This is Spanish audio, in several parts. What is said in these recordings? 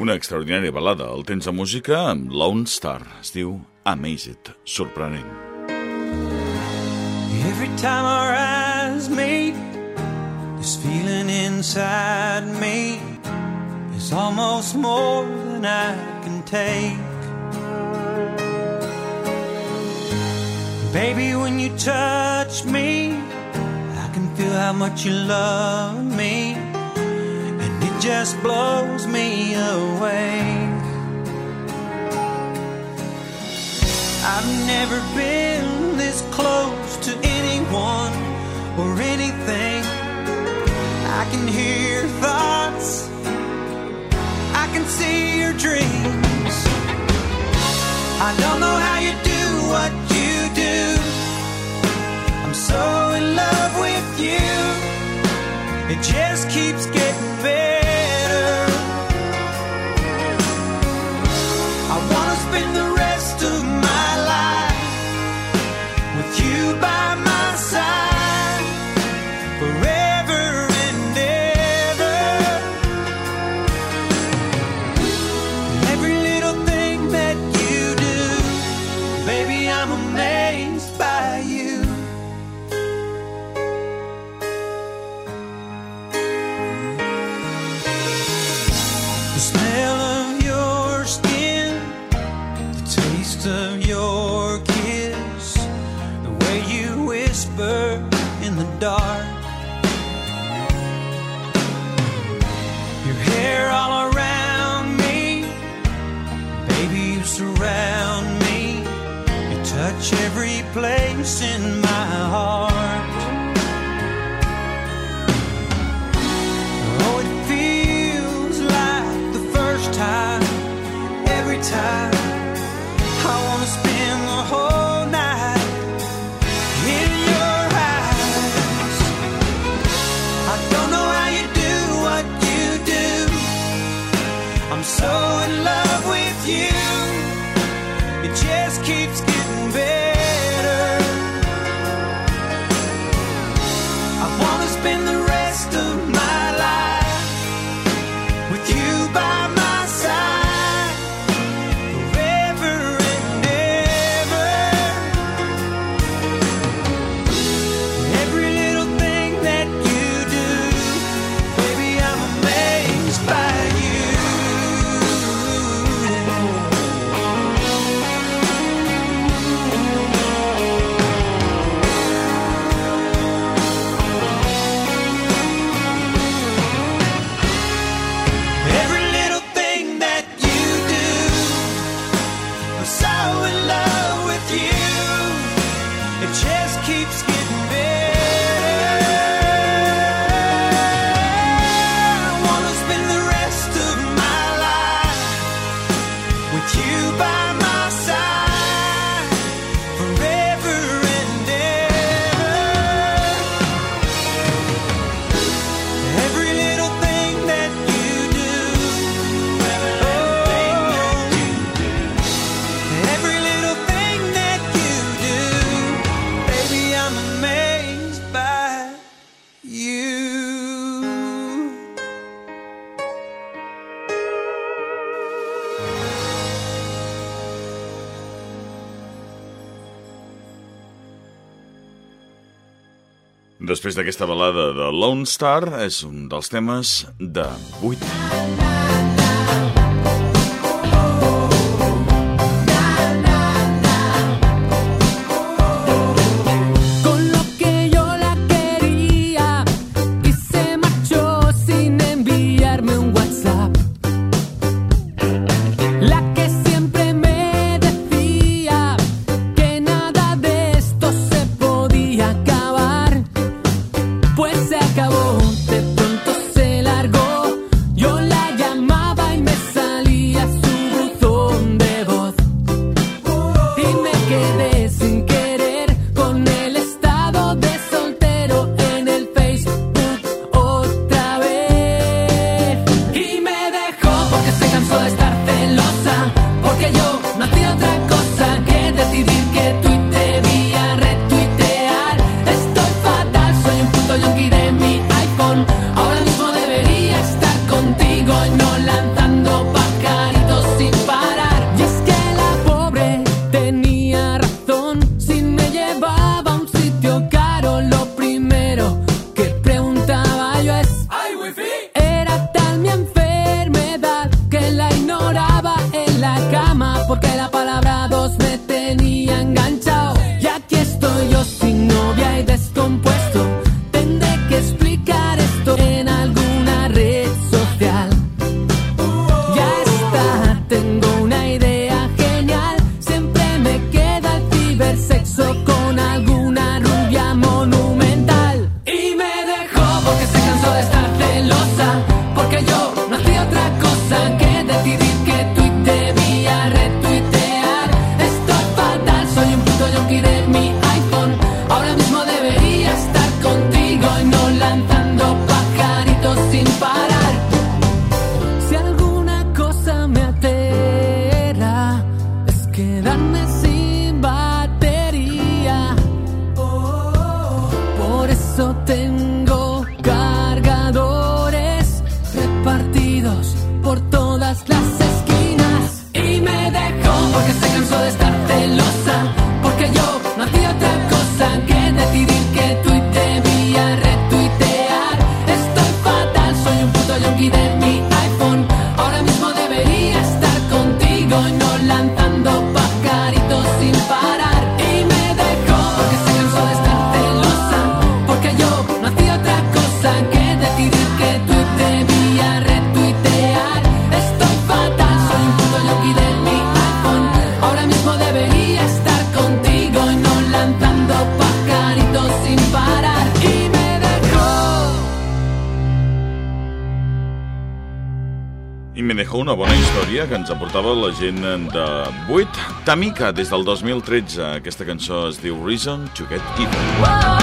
Una extraordinària balada, el temps de música amb Lone Star. Es diu Amazed, sorprenent. Every time our eyes meet This feeling inside me Is almost more than I can take Baby, when you touch me I can feel how much you love me just blows me away. I've never been this close to anyone or anything. I can hear thoughts, I can see your dreams. I don't know how you do what you do. I'm so in love with you. It just keeps getting touch every place in my heart. Oh, it feels like the first time, every time. I wanna spend the whole night in your eyes. I don't know how you do what you do. I'm so in love. Després d'aquesta balada de Lone Star, és un dels temes de 8. Història que ens aportava la gent de 8. Tamika, des del 2013. Aquesta cançó es diu Reason to Get Even. Everywhere,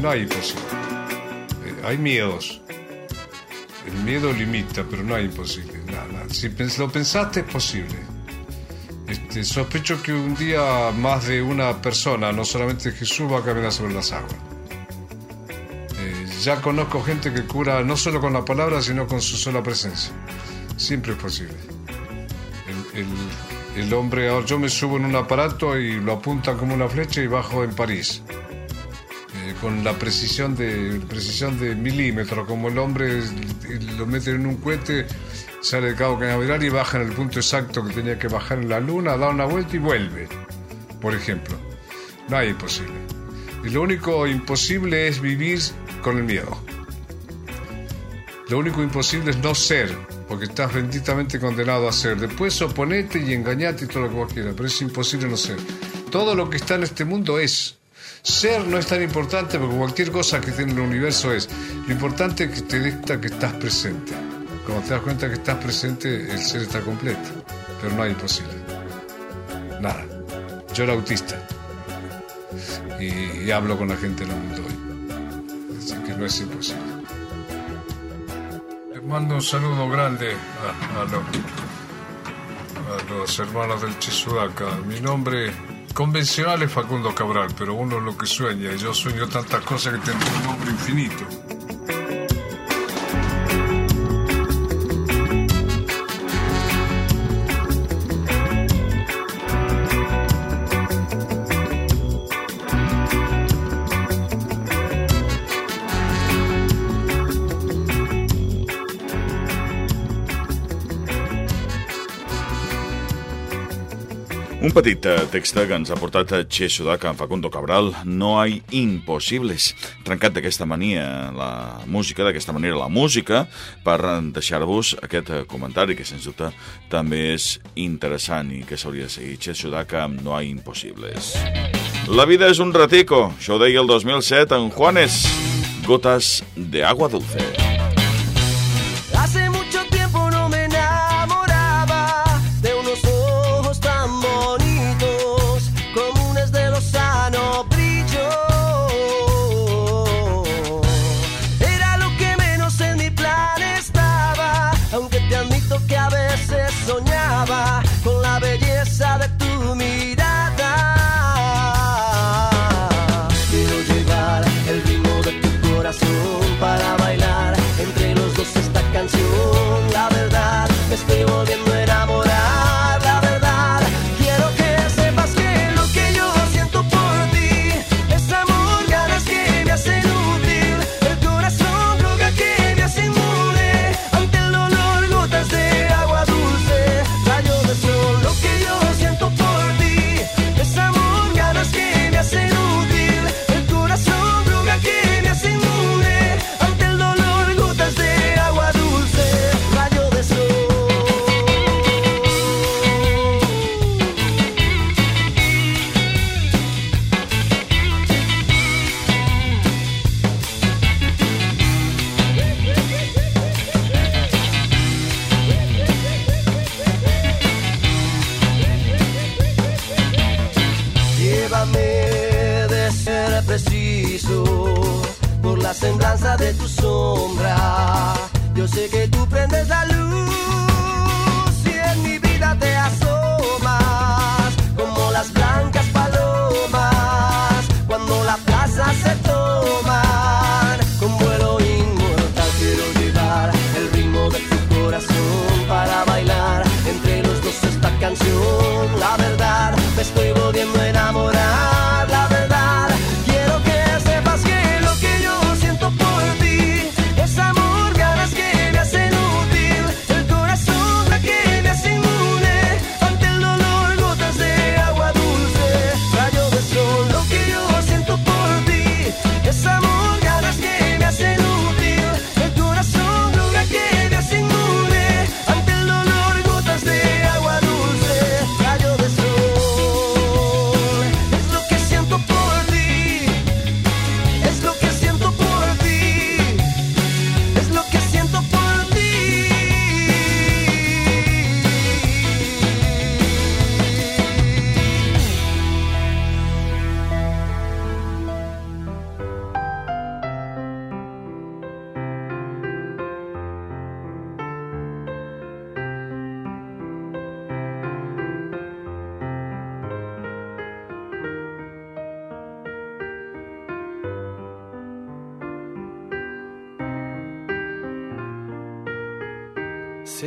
No hay imposible. Eh, hay miedos. El miedo limita, pero no hay imposible. Si lo pensaste, es posible. Este, sospecho que un día más de una persona, no solamente Jesús, va a caminar sobre las aguas. Eh, ya conozco gente que cura no solo con la palabra, sino con su sola presencia. Siempre es posible. El, el- hombre, ahora yo me subo en un aparato y lo apuntan como una flecha y bajo en París con la precisión de precisión de milímetro, como el hombre lo mete en un cohete, sale del cabo cañaveral y baja en el punto exacto que tenía que bajar en la luna, da una vuelta y vuelve, por ejemplo. No hay imposible. Y lo único imposible es vivir con el miedo. Lo único imposible es no ser, porque estás benditamente condenado a ser. Después oponete y engañate y todo lo que vos quieras, pero es imposible no ser. Todo lo que está en este mundo es. Ser no es tan importante porque cualquier cosa que tiene el universo es. Lo importante es que te cuenta que estás presente. Cuando te das cuenta que estás presente, el ser está completo. Pero no hay imposible. Nada. Yo era autista. Y, hablo con la gente en mundo hoy. Así que no es imposible. Les mando un saludo grande a, a los, a los hermanos del Chisudaca. Mi nombre convencional es Facundo Cabral, pero uno es lo que sueña. Y yo sueño tantas cosas que tengo un nombre infinito. Un petit eh, text que ens ha portat Che Sudaka en Facundo Cabral, No hay impossibles. Trencat d'aquesta mania la música, d'aquesta manera la música, per deixar-vos aquest eh, comentari que, sens dubte, també és interessant i que s'hauria de seguir. Che Sudaka amb No hay impossibles. La vida és un ratico, això ho deia el 2007 en Juanes. Gotas de agua dulce. Semblanza de tu sombra. Yo sé que tú prendes la luz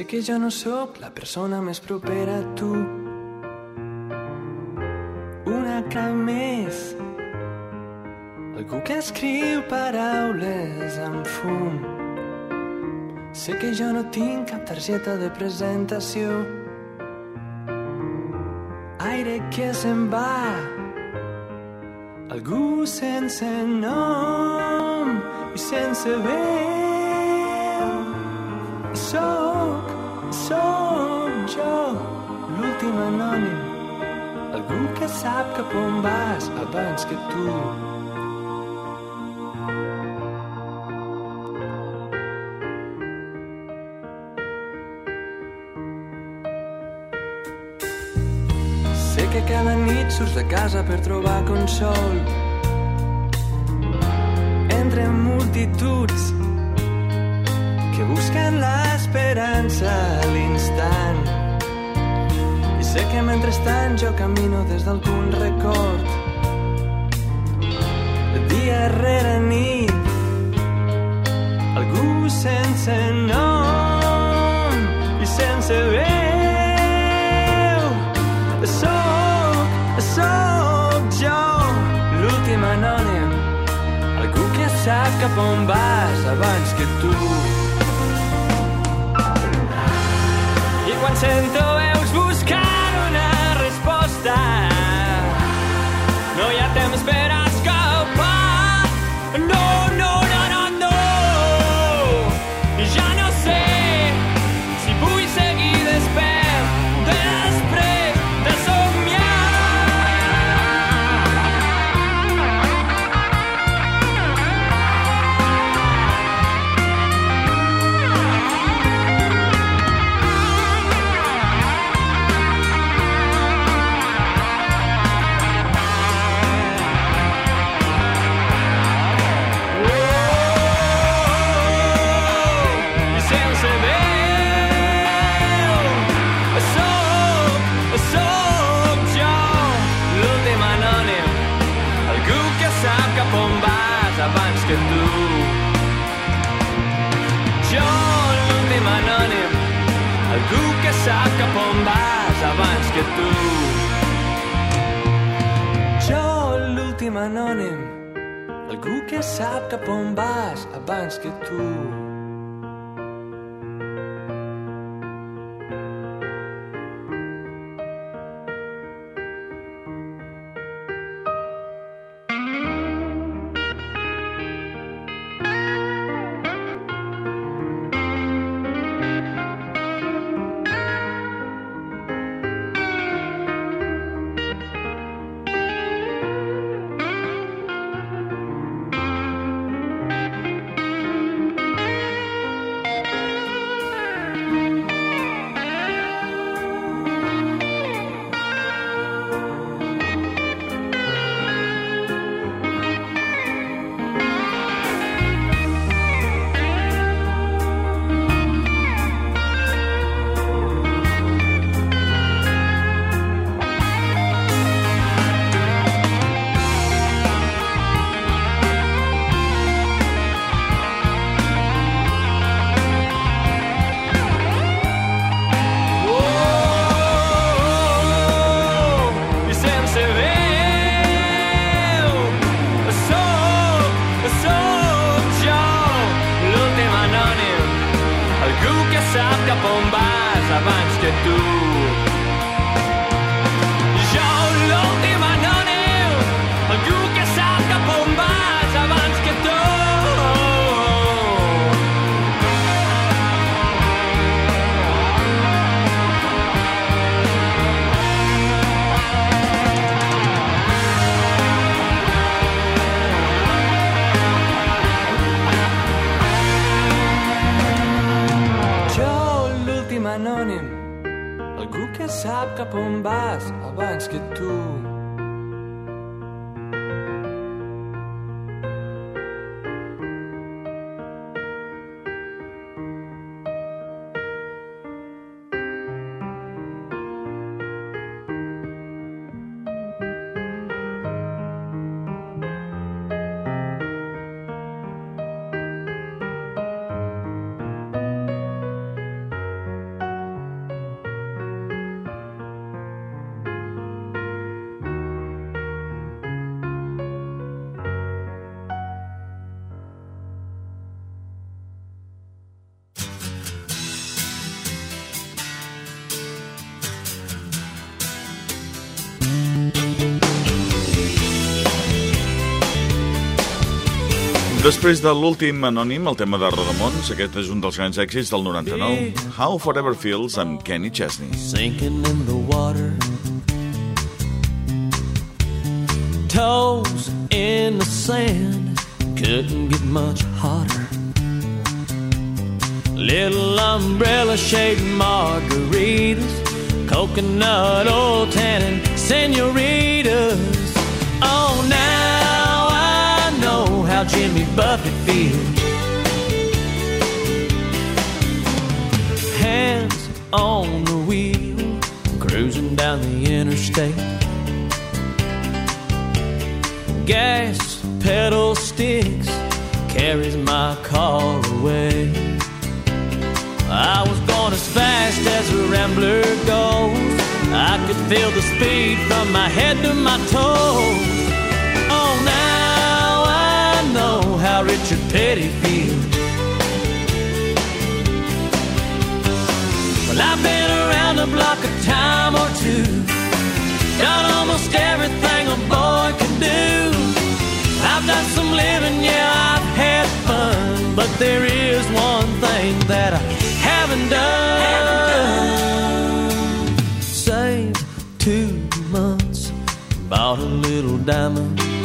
que jo no sóc la persona més propera a tu. Una cara més. Algú que escriu paraules amb fum. Sé que jo no tinc cap targeta de presentació. Aire que se'n va. Algú sense nom i sense veu. Soc, soc jo, l'últim anònim, algú que sap cap on vas abans que tu. Sé que cada nit surts de casa per trobar consol entre multituds que busquen l'esperança a l'instant. I sé que mentrestant jo camino des d'algun record. Dia rere nit algú sense nom i sense veu. Jo algú que cap on vas abans que tu quan abans que tu. Jo l'últim anònim algú que sap cap on vas abans que tu. Jo l'últim anònim algú que sap cap on vas abans que tu Després de l'últim anònim, el tema de Rodamons, aquest és un dels grans èxits del 99, How Forever Feels amb Kenny Chesney. sinking in the water, toes in the sand. Couldn't get much hotter. Little umbrella shade margaritas, coconut oil tannin, senoritas. Oh, now how Jimmy Buffett feels. Hands on the wheel, cruising down the interstate. Gas pedal sticks carries my car away. I was going as fast as a rambler goes. I could feel the speed from my head to my toes. How Richard Petty feels. Well, I've been around the block a time or two. Done almost everything a boy can do. I've done some living, yeah, I've had fun. But there is one thing that I haven't done. Saved two months, bought a little diamond.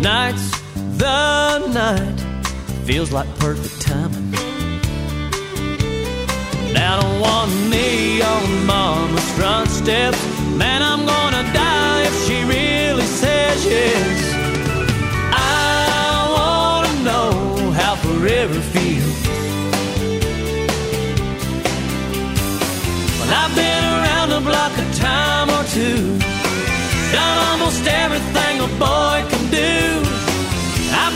Tonight's the night, feels like perfect timing. Down on one knee on mama's front steps. Man, I'm gonna die if she really says yes. I wanna know how forever feels. Well, I've been around the block a time or two. Done almost everything a boy can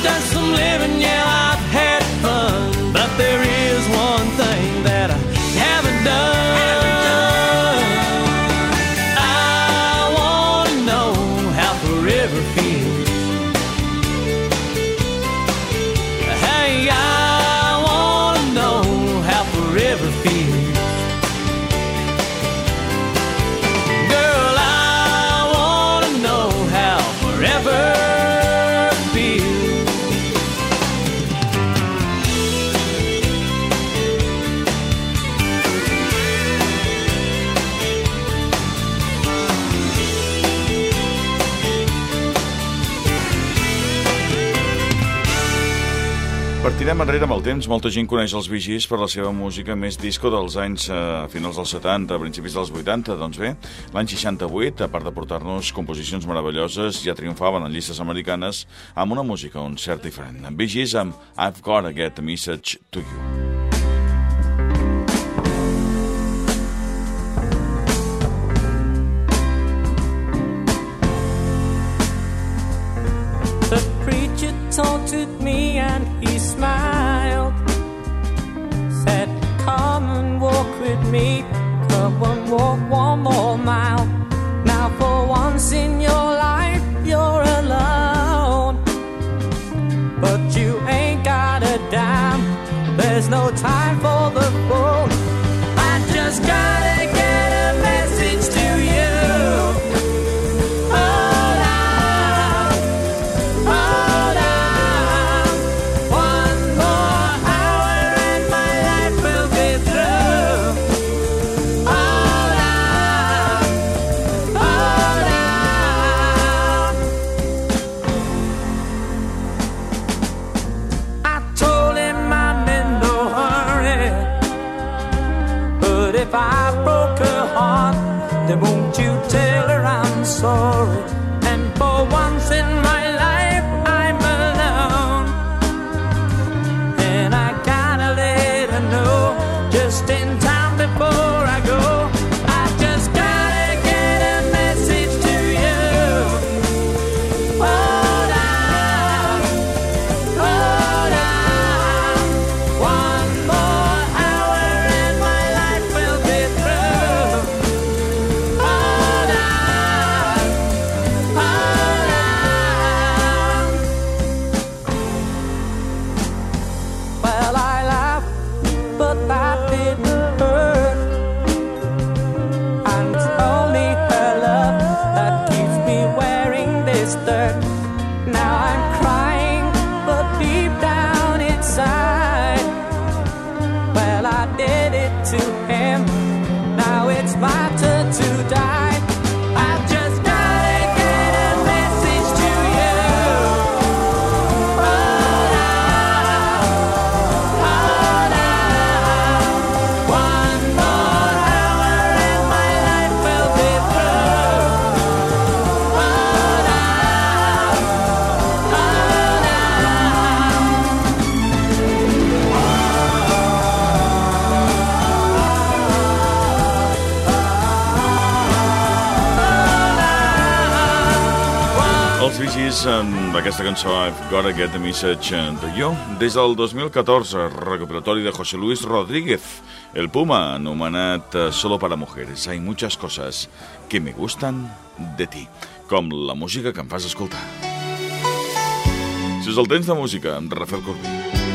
done some living, yeah, I've had fun. But there is one thing that I haven't done. I wanna know how forever feels. Hey, I wanna know how forever feels. Partirem enrere amb el temps. Molta gent coneix els Vigis per la seva música més disco dels anys eh, finals dels 70, principis dels 80. Doncs bé, l'any 68, a part de portar-nos composicions meravelloses, ja triomfaven en llistes americanes amb una música un cert diferent. Vigis amb I've Got to Get a Message to You. Aquesta cançó I've Gotta Get the Message to You des del 2014, recuperatori de José Luis Rodríguez, el Puma, anomenat eh, Solo para Mujeres. Hay muchas cosas que me gustan de ti, com la música que em fas escoltar. Si és el temps de música, amb Rafael Corbí.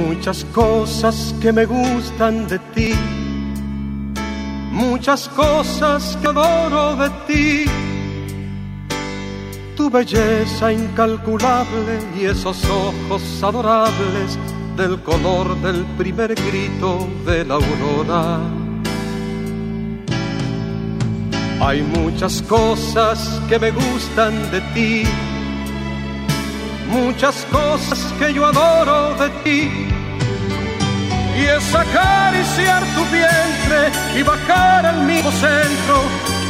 Muchas cosas que me gustan de ti, muchas cosas que adoro de ti. Tu belleza incalculable y esos ojos adorables del color del primer grito de la aurora. Hay muchas cosas que me gustan de ti muchas cosas que yo adoro de ti. Y es acariciar tu vientre y bajar al mismo centro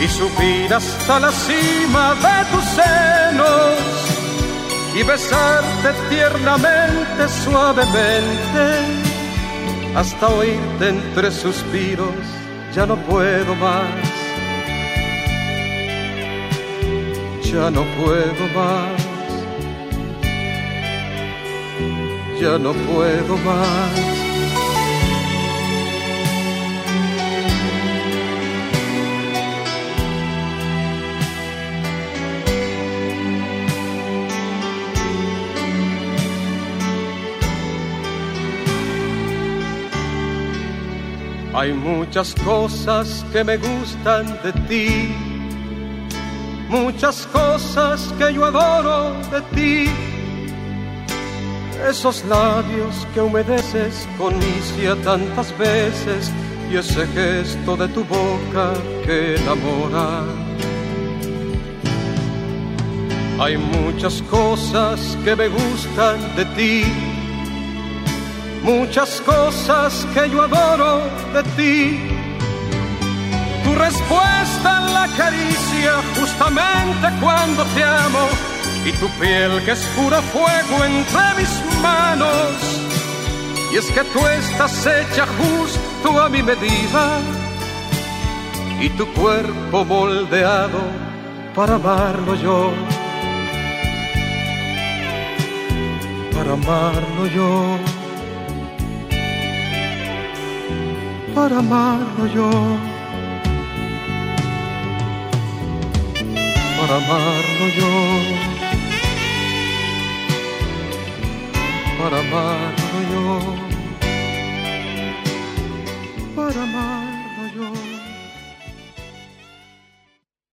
y subir hasta la cima de tus senos y besarte tiernamente, suavemente, hasta oírte entre suspiros, ya no puedo más. Ya no puedo más. Ya no puedo más. Hay muchas cosas que me gustan de ti, muchas cosas que yo adoro de ti esos labios que humedeces con misia tantas veces y ese gesto de tu boca que enamora. Hay muchas cosas que me gustan de ti, muchas cosas que yo adoro de ti. Tu respuesta en la caricia justamente cuando te amo y tu piel que es puro fuego entre mis manos. Y es que tú estás hecha justo a mi medida y tu cuerpo moldeado para amarlo yo. Para amarlo yo. Para amarlo yo. Para amarlo yo. Para amarlo yo, para amar.